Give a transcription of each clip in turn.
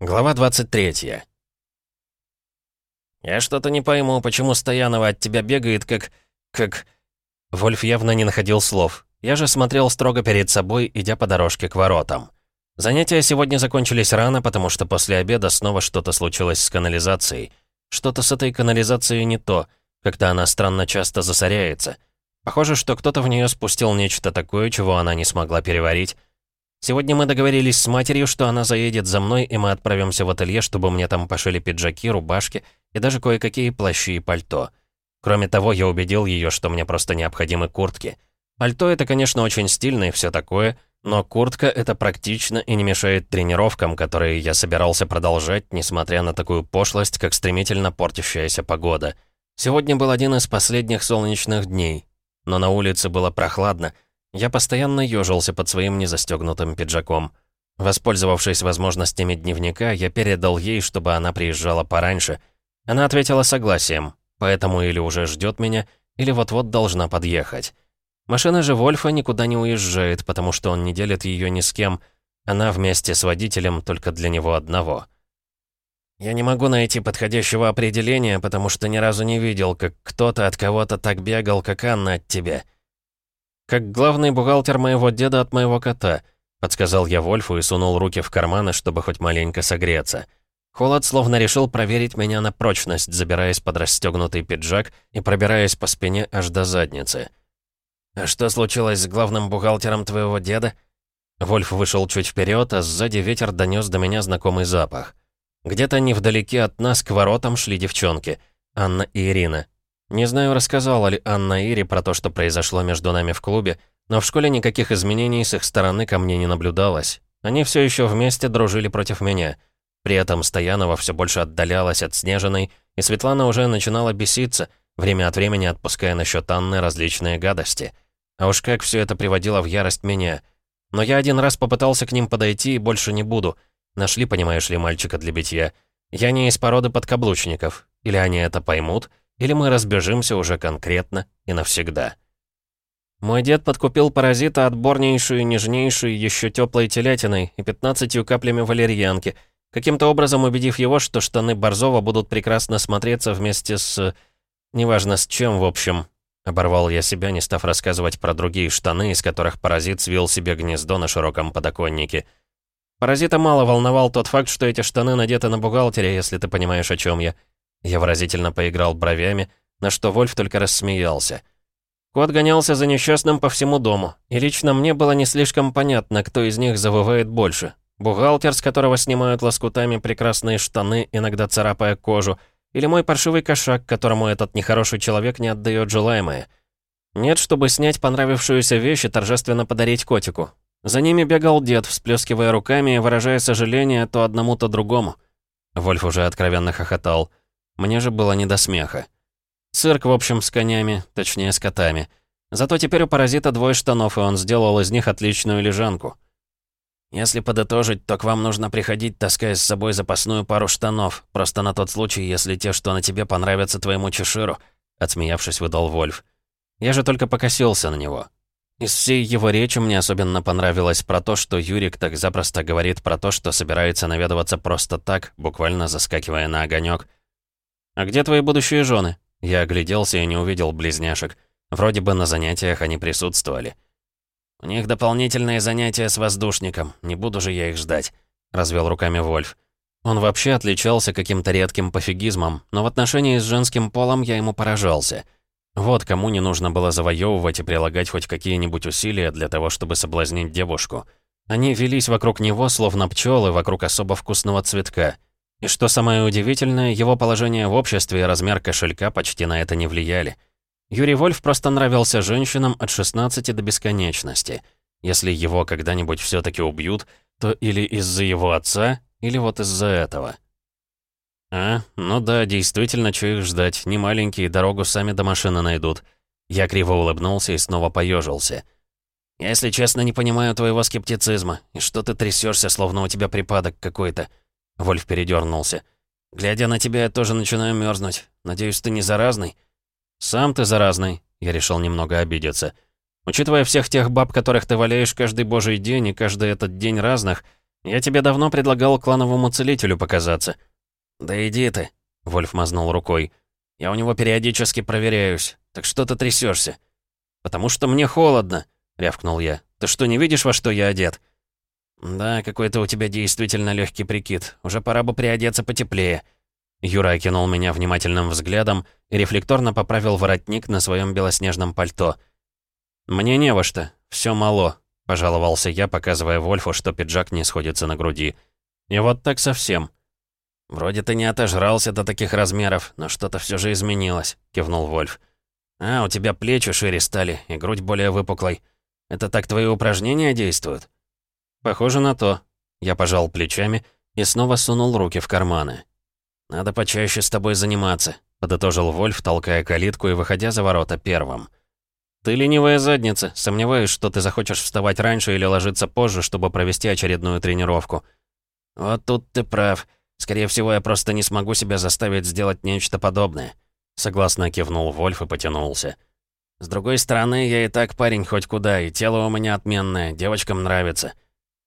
Глава 23 «Я что-то не пойму, почему Стоянова от тебя бегает, как... как...» Вольф явно не находил слов. Я же смотрел строго перед собой, идя по дорожке к воротам. Занятия сегодня закончились рано, потому что после обеда снова что-то случилось с канализацией. Что-то с этой канализацией не то, как-то она странно часто засоряется. Похоже, что кто-то в нее спустил нечто такое, чего она не смогла переварить. Сегодня мы договорились с матерью, что она заедет за мной, и мы отправимся в ателье, чтобы мне там пошили пиджаки, рубашки и даже кое-какие плащи и пальто. Кроме того, я убедил ее, что мне просто необходимы куртки. Пальто — это, конечно, очень стильно и все такое, но куртка — это практично и не мешает тренировкам, которые я собирался продолжать, несмотря на такую пошлость, как стремительно портящаяся погода. Сегодня был один из последних солнечных дней, но на улице было прохладно. Я постоянно ежился под своим незастегнутым пиджаком. Воспользовавшись возможностями дневника, я передал ей, чтобы она приезжала пораньше. Она ответила согласием, поэтому или уже ждет меня, или вот-вот должна подъехать. Машина же Вольфа никуда не уезжает, потому что он не делит ее ни с кем. Она вместе с водителем только для него одного. Я не могу найти подходящего определения, потому что ни разу не видел, как кто-то от кого-то так бегал, как Анна от тебя. Как главный бухгалтер моего деда от моего кота, подсказал я Вольфу и сунул руки в карманы, чтобы хоть маленько согреться. Холод словно решил проверить меня на прочность, забираясь под расстегнутый пиджак и пробираясь по спине аж до задницы. «А что случилось с главным бухгалтером твоего деда?» Вольф вышел чуть вперед, а сзади ветер донес до меня знакомый запах. Где-то невдалеке от нас к воротам шли девчонки. Анна и Ирина. Не знаю, рассказала ли Анна Ире про то, что произошло между нами в клубе, но в школе никаких изменений с их стороны ко мне не наблюдалось. Они все еще вместе дружили против меня. При этом Стоянова все больше отдалялась от Снежиной, и Светлана уже начинала беситься, время от времени отпуская насчет Анны различные гадости. А уж как все это приводило в ярость меня. Но я один раз попытался к ним подойти и больше не буду. Нашли, понимаешь ли, мальчика для битья. Я не из породы подкаблучников. Или они это поймут, или мы разбежимся уже конкретно и навсегда. Мой дед подкупил паразита отборнейшую, нежнейшую, еще теплой телятиной и 15 каплями валерьянки — каким-то образом убедив его, что штаны Борзова будут прекрасно смотреться вместе с... Неважно с чем, в общем. Оборвал я себя, не став рассказывать про другие штаны, из которых паразит свил себе гнездо на широком подоконнике. Паразита мало волновал тот факт, что эти штаны надеты на бухгалтере, если ты понимаешь, о чем я. Я выразительно поиграл бровями, на что Вольф только рассмеялся. Кот гонялся за несчастным по всему дому, и лично мне было не слишком понятно, кто из них завывает больше, Бухгалтер, с которого снимают лоскутами прекрасные штаны, иногда царапая кожу, или мой паршивый кошак, которому этот нехороший человек не отдает желаемое. Нет, чтобы снять понравившуюся вещь и торжественно подарить котику. За ними бегал дед, всплескивая руками и выражая сожаление то одному, то другому. Вольф уже откровенно хохотал. Мне же было не до смеха. Цирк, в общем, с конями, точнее, с котами. Зато теперь у паразита двое штанов, и он сделал из них отличную лежанку. Если подытожить, то к вам нужно приходить, таская с собой запасную пару штанов, просто на тот случай, если те, что на тебе, понравятся твоему чеширу», — отсмеявшись, выдал Вольф. Я же только покосился на него. Из всей его речи мне особенно понравилось про то, что Юрик так запросто говорит про то, что собирается наведываться просто так, буквально заскакивая на огонек. «А где твои будущие жены? Я огляделся и не увидел близняшек. Вроде бы на занятиях они присутствовали. «У них дополнительные занятия с воздушником, не буду же я их ждать», — развел руками Вольф. Он вообще отличался каким-то редким пофигизмом, но в отношении с женским полом я ему поражался. Вот кому не нужно было завоевывать и прилагать хоть какие-нибудь усилия для того, чтобы соблазнить девушку. Они велись вокруг него, словно пчелы вокруг особо вкусного цветка. И что самое удивительное, его положение в обществе и размер кошелька почти на это не влияли. Юрий Вольф просто нравился женщинам от 16 до бесконечности. Если его когда-нибудь все таки убьют, то или из-за его отца, или вот из-за этого. А, ну да, действительно, что их ждать. Не маленькие, дорогу сами до машины найдут. Я криво улыбнулся и снова поежился. если честно, не понимаю твоего скептицизма. И что ты трясешься, словно у тебя припадок какой-то?» Вольф передернулся. «Глядя на тебя, я тоже начинаю мерзнуть. Надеюсь, ты не заразный?» «Сам ты заразный», — я решил немного обидеться. «Учитывая всех тех баб, которых ты валяешь каждый божий день и каждый этот день разных, Я тебе давно предлагал клановому целителю показаться». «Да иди ты», — Вольф мазнул рукой. «Я у него периодически проверяюсь. Так что ты трясешься? «Потому что мне холодно», — рявкнул я. «Ты что, не видишь, во что я одет?» «Да, какой-то у тебя действительно легкий прикид. Уже пора бы приодеться потеплее». Юра окинул меня внимательным взглядом и рефлекторно поправил воротник на своем белоснежном пальто. «Мне не во что. Все мало», — пожаловался я, показывая Вольфу, что пиджак не сходится на груди. «И вот так совсем». «Вроде ты не отожрался до таких размеров, но что-то все же изменилось», — кивнул Вольф. «А, у тебя плечи шире стали и грудь более выпуклой. Это так твои упражнения действуют?» «Похоже на то». Я пожал плечами и снова сунул руки в карманы. «Надо почаще с тобой заниматься», — подытожил Вольф, толкая калитку и выходя за ворота первым. «Ты ленивая задница. Сомневаюсь, что ты захочешь вставать раньше или ложиться позже, чтобы провести очередную тренировку». «Вот тут ты прав. Скорее всего, я просто не смогу себя заставить сделать нечто подобное». Согласно кивнул Вольф и потянулся. «С другой стороны, я и так парень хоть куда, и тело у меня отменное, девочкам нравится».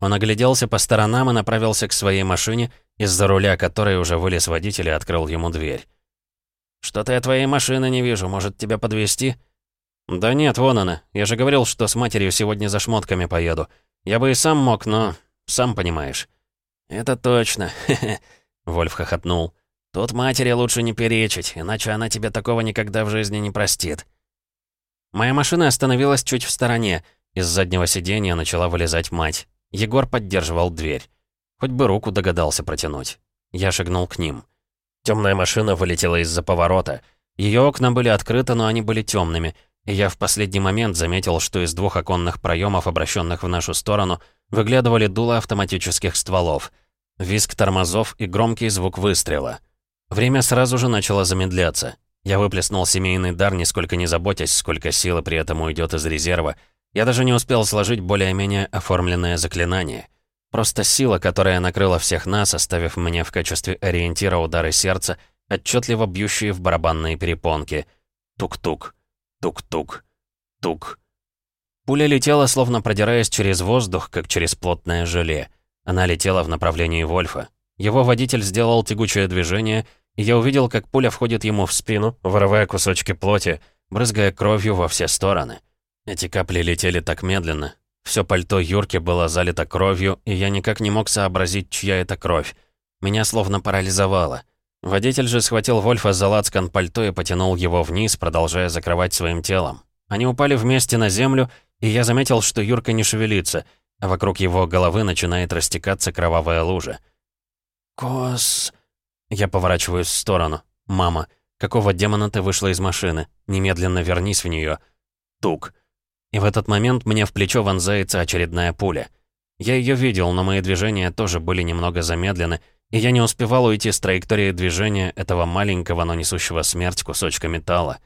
Он огляделся по сторонам и направился к своей машине, из-за руля которой уже вылез водитель и открыл ему дверь. «Что-то я твоей машины не вижу, может, тебя подвезти? «Да нет, вон она. Я же говорил, что с матерью сегодня за шмотками поеду. Я бы и сам мог, но... сам понимаешь». «Это точно. Вольф хохотнул. «Тут матери лучше не перечить, иначе она тебе такого никогда в жизни не простит». Моя машина остановилась чуть в стороне. Из заднего сиденья начала вылезать мать. Егор поддерживал дверь. Хоть бы руку догадался протянуть. Я шагнул к ним. Темная машина вылетела из-за поворота. Ее окна были открыты, но они были темными, и я в последний момент заметил, что из двух оконных проемов, обращенных в нашу сторону, выглядывали дула автоматических стволов. Визг тормозов и громкий звук выстрела. Время сразу же начало замедляться. Я выплеснул семейный дар, нисколько не заботясь, сколько силы при этом уйдет из резерва, я даже не успел сложить более-менее оформленное заклинание. Просто сила, которая накрыла всех нас, оставив мне в качестве ориентира удары сердца, отчетливо бьющие в барабанные перепонки. Тук-тук, тук-тук, тук. Пуля летела, словно продираясь через воздух, как через плотное желе. Она летела в направлении Вольфа. Его водитель сделал тягучее движение, и я увидел, как пуля входит ему в спину, вырывая кусочки плоти, брызгая кровью во все стороны. Эти капли летели так медленно. Все пальто Юрки было залито кровью, и я никак не мог сообразить, чья это кровь. Меня словно парализовало. Водитель же схватил Вольфа за лацкан пальто и потянул его вниз, продолжая закрывать своим телом. Они упали вместе на землю, и я заметил, что Юрка не шевелится, а вокруг его головы начинает растекаться кровавая лужа. «Кос...» Я поворачиваюсь в сторону. «Мама, какого демона ты вышла из машины? Немедленно вернись в нее. Тук. И в этот момент мне в плечо вонзается очередная пуля. Я ее видел, но мои движения тоже были немного замедлены, и я не успевал уйти с траектории движения этого маленького, но несущего смерть кусочка металла.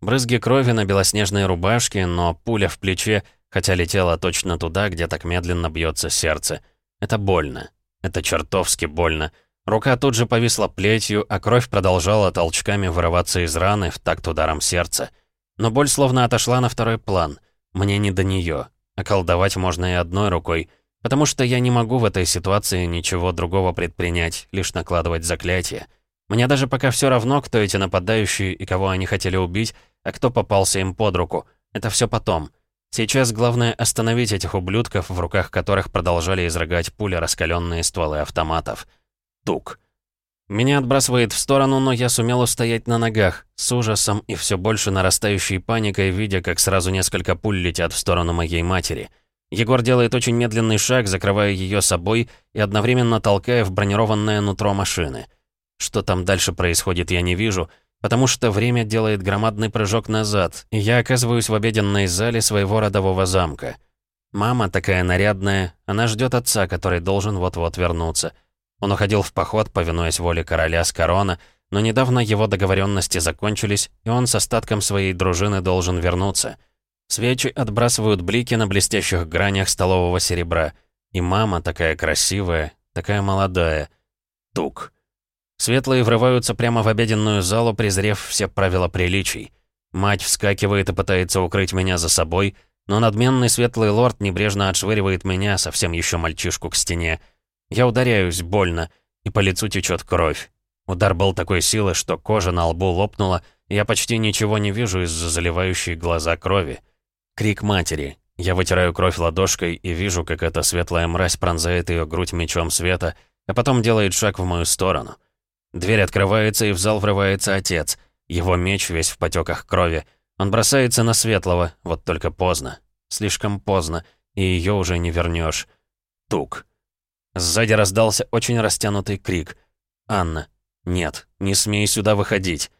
Брызги крови на белоснежной рубашке, но пуля в плече, хотя летела точно туда, где так медленно бьется сердце. Это больно. Это чертовски больно. Рука тут же повисла плетью, а кровь продолжала толчками вырываться из раны в такт ударом сердца. Но боль словно отошла на второй план — мне не до нее. А колдовать можно и одной рукой, потому что я не могу в этой ситуации ничего другого предпринять, лишь накладывать заклятие. Мне даже пока все равно, кто эти нападающие и кого они хотели убить, а кто попался им под руку. Это все потом. Сейчас главное остановить этих ублюдков, в руках которых продолжали изрыгать пули раскаленные стволы автоматов. Тук. Меня отбрасывает в сторону, но я сумел устоять на ногах, с ужасом и все больше нарастающей паникой, видя, как сразу несколько пуль летят в сторону моей матери. Егор делает очень медленный шаг, закрывая ее собой и одновременно толкая в бронированное нутро машины. Что там дальше происходит, я не вижу, потому что время делает громадный прыжок назад, и я оказываюсь в обеденной зале своего родового замка. Мама такая нарядная, она ждет отца, который должен вот-вот вернуться — он уходил в поход, повинуясь воле короля с корона, но недавно его договоренности закончились, и он с остатком своей дружины должен вернуться. Свечи отбрасывают блики на блестящих гранях столового серебра. И мама такая красивая, такая молодая. Тук. Светлые врываются прямо в обеденную залу, презрев все правила приличий. Мать вскакивает и пытается укрыть меня за собой, но надменный светлый лорд небрежно отшвыривает меня, совсем еще мальчишку, к стене. Я ударяюсь больно, и по лицу течет кровь. Удар был такой силы, что кожа на лбу лопнула, и я почти ничего не вижу из-за заливающей глаза крови. Крик матери. Я вытираю кровь ладошкой и вижу, как эта светлая мразь пронзает ее грудь мечом света, а потом делает шаг в мою сторону. Дверь открывается, и в зал врывается отец. Его меч весь в потеках крови. Он бросается на светлого, вот только поздно. Слишком поздно, и ее уже не вернешь. Тук. Сзади раздался очень растянутый крик. «Анна, «Нет, не смей сюда выходить».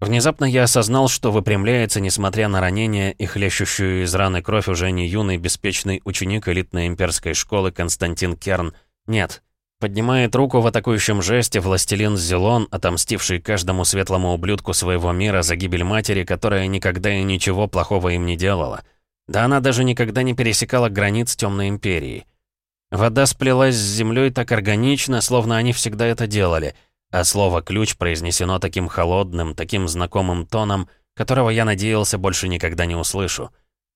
Внезапно я осознал, что выпрямляется, несмотря на ранение и хлещущую из раны кровь уже не юный, беспечный ученик элитной имперской школы Константин Керн. Нет. Поднимает руку в атакующем жесте властелин Зелон, отомстивший каждому светлому ублюдку своего мира за гибель матери, которая никогда и ничего плохого им не делала. Да она даже никогда не пересекала границ Темной Империи. Вода сплелась с землей так органично, словно они всегда это делали — а слово «ключ» произнесено таким холодным, таким знакомым тоном, которого я надеялся больше никогда не услышу.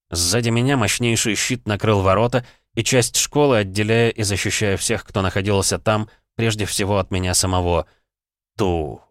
Сзади меня мощнейший щит накрыл ворота, и часть школы, отделяя и защищая всех, кто находился там, прежде всего от меня самого. Ту.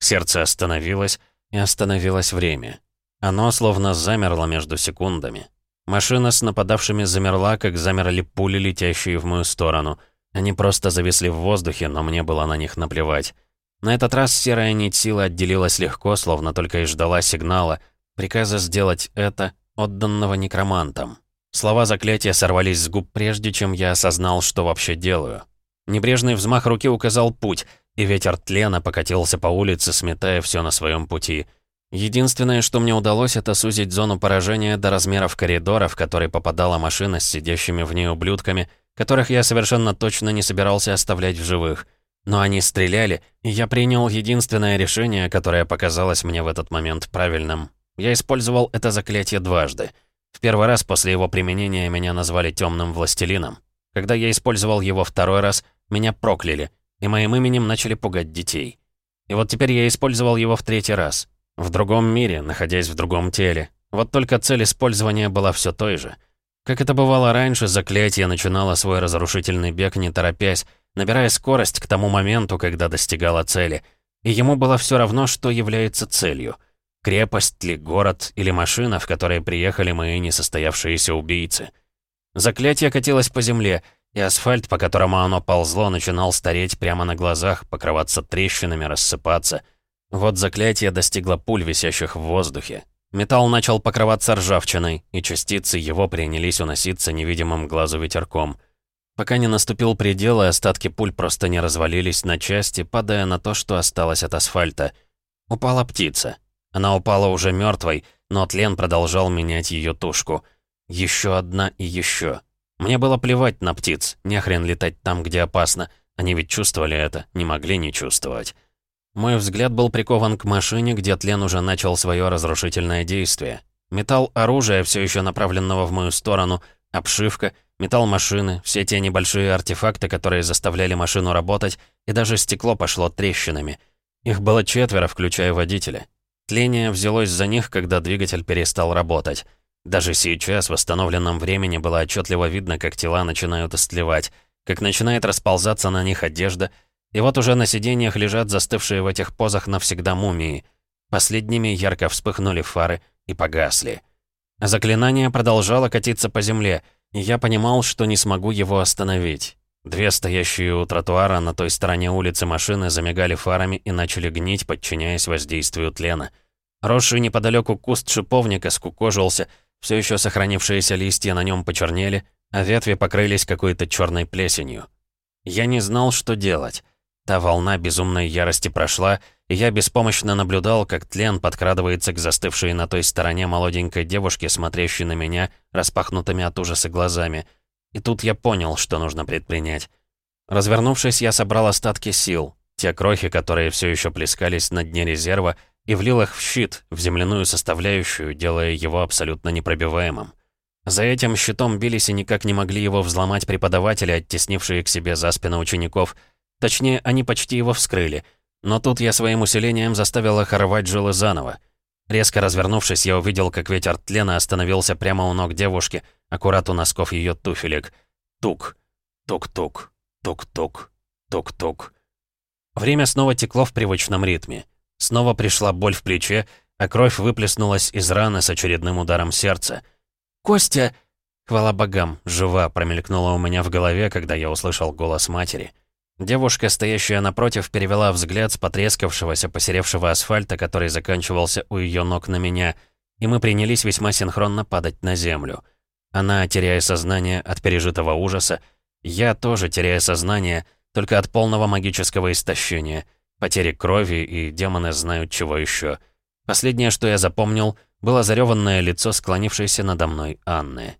Сердце остановилось, и остановилось время. Оно словно замерло между секундами. Машина с нападавшими замерла, как замерли пули, летящие в мою сторону — они просто зависли в воздухе, но мне было на них наплевать. На этот раз серая нить силы отделилась легко, словно только и ждала сигнала, приказа сделать это, отданного некромантам. Слова заклятия сорвались с губ прежде, чем я осознал, что вообще делаю. Небрежный взмах руки указал путь, и ветер тлена покатился по улице, сметая все на своем пути. Единственное, что мне удалось, это сузить зону поражения до размеров коридора, в который попадала машина с сидящими в ней ублюдками — которых я совершенно точно не собирался оставлять в живых. Но они стреляли, и я принял единственное решение, которое показалось мне в этот момент правильным. Я использовал это заклятие дважды. В первый раз после его применения меня назвали темным властелином. Когда я использовал его второй раз, меня прокляли, и моим именем начали пугать детей. И вот теперь я использовал его в третий раз. В другом мире, находясь в другом теле. Вот только цель использования была все той же — как это бывало раньше, заклятие начинало свой разрушительный бег не торопясь, набирая скорость к тому моменту, когда достигало цели. И ему было все равно, что является целью. Крепость ли, город или машина, в которой приехали мои несостоявшиеся убийцы. Заклятие катилось по земле, и асфальт, по которому оно ползло, начинал стареть прямо на глазах, покрываться трещинами, рассыпаться. Вот заклятие достигло пуль, висящих в воздухе. Металл начал покрываться ржавчиной, и частицы его принялись уноситься невидимым глазу ветерком. Пока не наступил предел, и остатки пуль просто не развалились на части, падая на то, что осталось от асфальта. Упала птица. Она упала уже мертвой, но тлен продолжал менять ее тушку. Еще одна и еще. Мне было плевать на птиц, не хрен летать там, где опасно. Они ведь чувствовали это, не могли не чувствовать. Мой взгляд был прикован к машине, где тлен уже начал свое разрушительное действие. Металл оружия, все еще направленного в мою сторону, обшивка, металл машины, все те небольшие артефакты, которые заставляли машину работать, и даже стекло пошло трещинами. Их было четверо, включая водителя. Тление взялось за них, когда двигатель перестал работать. Даже сейчас, в восстановленном времени, было отчетливо видно, как тела начинают истлевать, как начинает расползаться на них одежда — и вот уже на сиденьях лежат застывшие в этих позах навсегда мумии. Последними ярко вспыхнули фары и погасли. Заклинание продолжало катиться по земле, и я понимал, что не смогу его остановить. Две стоящие у тротуара на той стороне улицы машины замигали фарами и начали гнить, подчиняясь воздействию тлена. Росший неподалеку куст шиповника скукожился, все еще сохранившиеся листья на нем почернели, а ветви покрылись какой-то черной плесенью. Я не знал, что делать. Та волна безумной ярости прошла, и я беспомощно наблюдал, как тлен подкрадывается к застывшей на той стороне молоденькой девушке, смотрящей на меня распахнутыми от ужаса глазами. И тут я понял, что нужно предпринять. Развернувшись, я собрал остатки сил, те крохи, которые все еще плескались на дне резерва, и влил их в щит, в земляную составляющую, делая его абсолютно непробиваемым. За этим щитом бились и никак не могли его взломать преподаватели, оттеснившие к себе за спину учеников — Точнее, они почти его вскрыли. Но тут я своим усилением заставил их рвать жилы заново. Резко развернувшись, я увидел, как ветер тлена остановился прямо у ног девушки, аккурат у носков ее туфелек. Тук. Тук-тук. Тук-тук, тук-тук. Время снова текло в привычном ритме. Снова пришла боль в плече, а кровь выплеснулась из раны с очередным ударом сердца. «Костя!» Хвала богам, жива, промелькнула у меня в голове, когда я услышал голос матери. Девушка, стоящая напротив, перевела взгляд с потрескавшегося, посеревшего асфальта, который заканчивался у ее ног на меня, и мы принялись весьма синхронно падать на землю. Она, теряя сознание от пережитого ужаса, я тоже, теряя сознание, только от полного магического истощения, потери крови и демоны знают чего еще. Последнее, что я запомнил, было зареванное лицо склонившейся надо мной Анны.